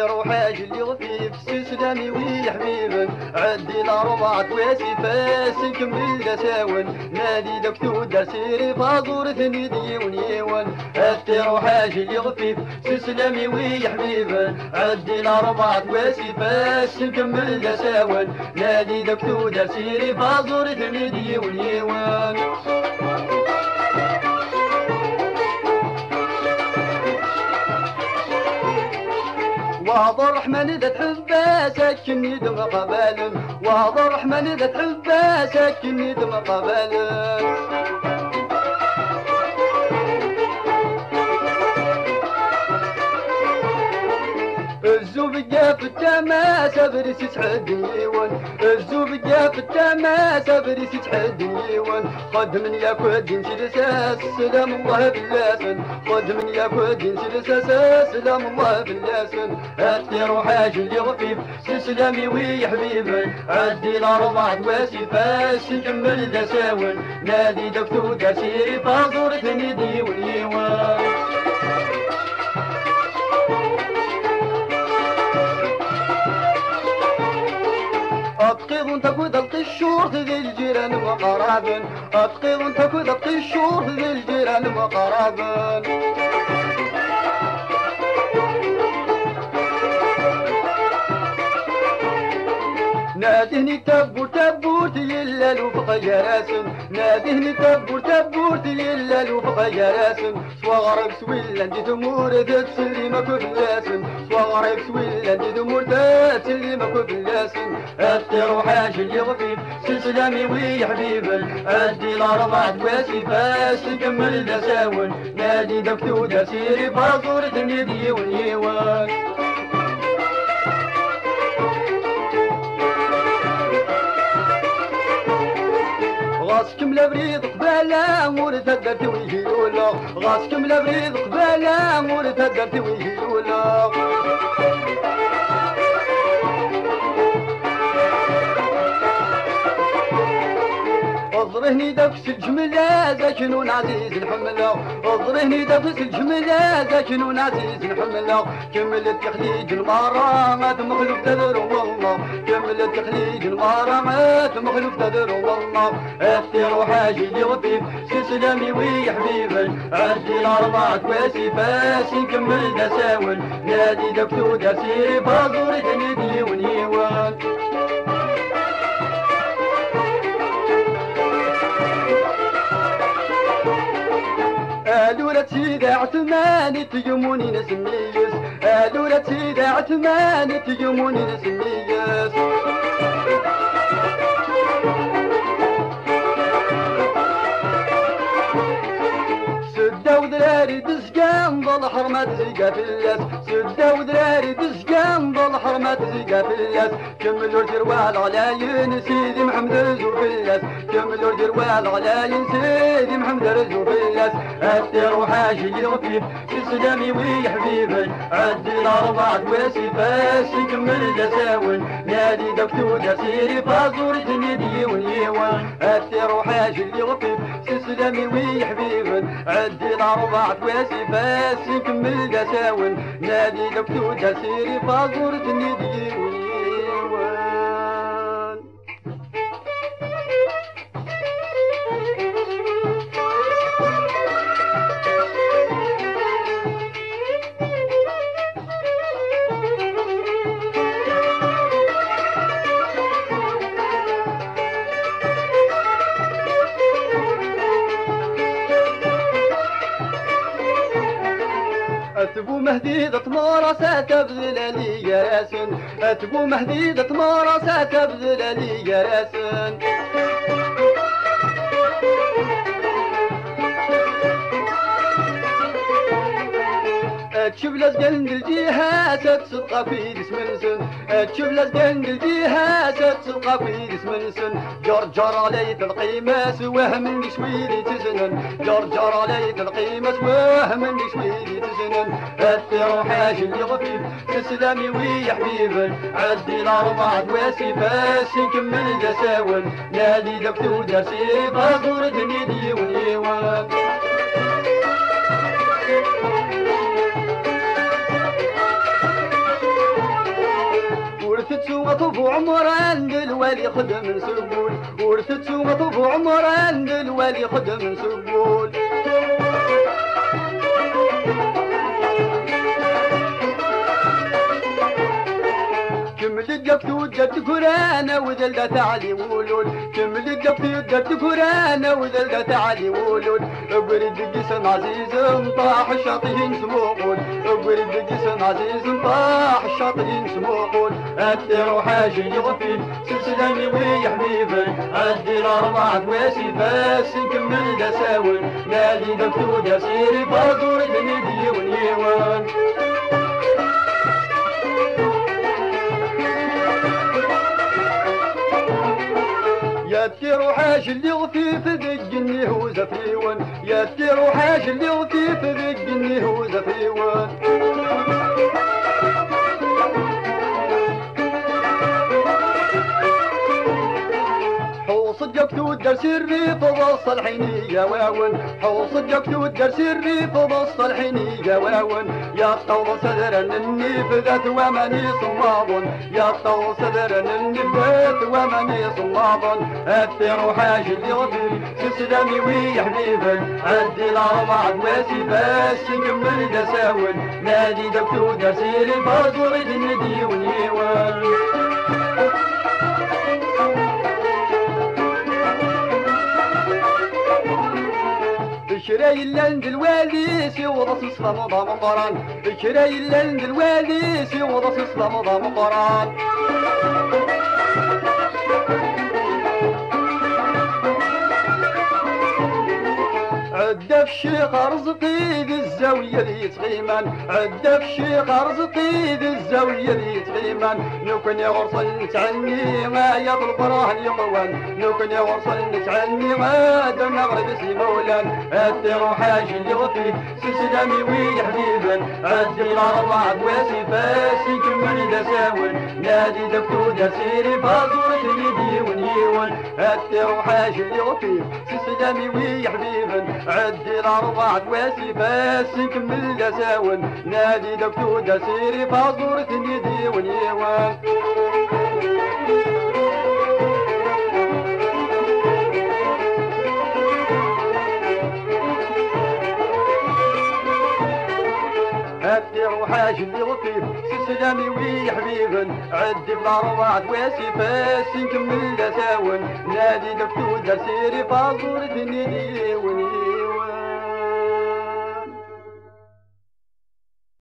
روحاج اللي غفيف سلامي ويا حبيبا عدي الأربعة تواسي فاس نكمل دساون. نادي دكتور درسيري فازور ثني ديون يوان. عدي روحاج اللي غفيف سلامي ويا حبيبا عدي الأربعة تواسي فاس نكمل دساون. نادي دكتور درسيري فازور ثني ديون يوان. وهذا الرحمن إذا تحبه سكني دم قبال وهذا الرحمن إذا تحبه سكني دم قبال الزوب جاف التماس بريس تحد يوان الزوب جاف التماس بريس تحد يوان خد من ياك الدين سلساس سلام الله باللاسن خد من ياك الدين سلساس سلام الله باللاسن اتي روحاج اللي غفيف سلامي ويا حبيبي. عدي الاربع دواسي فاس نكمل دساون نادي دكتور دسيري فازور ثني ديون يوان أتقيض تكود القشور ذي الجيران وقرابن. أتقيض تكود القشور ذي الجيران وقرابن. نادهني تبور تبور تيلا الوفق جراسن نادهني تبور تبور تيلا الوفق جراسن سوا غرب سويلا دي ثمور تتسلي ما كفلاسن سوا غرب سويلا دي ثمور تتسلي ما كفلاسن أدي روحاش اللي غفيف سلسلامي ويا حبيبا أدي الأربع دواسي فاس نكمل دساون نادي دكتور دسيري فازورة الندي ونيوان. غاسكم لبريد قبالة ورد هدرتي ويهيلولا غاسكم لبريد قبالة ورد هدرتي ويهيلولا اضرهني دفس الجملة زكنون عزيز الحملة اضرهني دفس الجملة زكنون عزيز الحملة كمل التخليج المارة ما تمخلوف تدر والله. كمل التخليج المارة ما تمخلوف تدر والله. افتي روحاجي غفيف سلامي ويا حبيبي. عدي الاربع تواسي فاس نكمل دساون نادي دكتور درسي فازورة ندي ونيوان. قالوا سيدي عثماني تجموني نسميس قالوا سيدي عثماني تجموني نسميس سدة ودراري دزقان ضل حرمة زيقة في سدة ودراري دزقان ضل حرمة زيقة في كملوا الجروال علاين سيدي محمد اللاس كملوا الجروال علاين سيدي محمد رزو في اللاس أدي روحاجي اللي غفيف سلامي ويا حبيبي عدي الأربع تواسي فاس نكمل دساون نادي دكتور دسيري فازورة الندي ونيوان أدي روحاجي اللي غفيف سلامي ويا حبيبي عدي الأربع تواسي فاس نكمل دساون نادي دكتور دسيري فازورة الندي أتبو مهديدة تمارسة تبذل لي جراسن أتبو مهديدة تمارسة تبذل لي جراسن تشوف لزقن الجهات تصدق في جسم السن تشوف لزقن الجهات تصدق في جسم السن جر جر عليك القيمة وهم شويلي تزنن جر جر عليك القيمة وهم شويلي تزنن أثر حاج اللي غفيف تسلمي ويا حبيبي عدي الأربع دواسي بس نكمل دساون نادي دكتور درسي فازور دنيدي ونيوان وطف عمر عند الوالي خدم سبول. ورثت وطف عمر عند الوالي خدم سبول. لقبت وجدت كرانا وذلت علي ولول كم لقبت وجدت كرانا وذلت علي ولول برد قسم عزيز طاح الشاطئين سموقول برد قسم عزيز طاح الشاطئين سموقول أدي حاجي يغفي سلسلامي ويا حبيبي أدي الأربعة واسي بس نكمل دساول نادي دكتور دسيري بازور دنيا ونيوان. يا تيرو حاش اللي غفيف ذق هو زفيون يا تيرو حاش اللي غفيف ذق هو زفيون صدقت والدرس الريف بص الحينية واون حو صدقت والدرس الريف بص الحينية واون يا طول صدر النيف ذات ومني صماض يا طول صدر النيف ذات ومني صماض أثر حاج اللي غفل تسلمي ويا حبيبي عدي الأربع دواسي بس نكمل دساون نادي دكتور درسي لي فازوري الندي ونيوان. شراي اللند الوالي سي وضص صلا مضى مقران شراي اللند الوالي سي وضص صلا مضى مقران عدف الشيخ رزقي ذي الزاوية ذي تغيمان. عدف الشيخ رزقي ذي الزاوية ذي تغيمان. يا غرصل نتعني ما يطلب راه اليقوان نكن يا غرصل نتعني ما دون نغرب سي مولان. أثر حاج اللي غفي سلسلامي ويا حبيبا عدي الأربعة واسي فاسي كمل دساون نادي دكتور دسيري فازورة اليدي ونيوان أثر حاج اللي غفي سلسلامي ويا حبيبا عدي الأربعة واسي بس نكمل دساون نادي دكتور دسيري فازورة اليدي ونيوان. هدي روحاش اللي غفيف سلامي ويا حبيبن عدي بالأربعة واسي فاس نكمل دساون نادي دكتور درسيري فازورة الندي وني